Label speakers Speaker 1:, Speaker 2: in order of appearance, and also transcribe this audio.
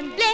Speaker 1: empleo.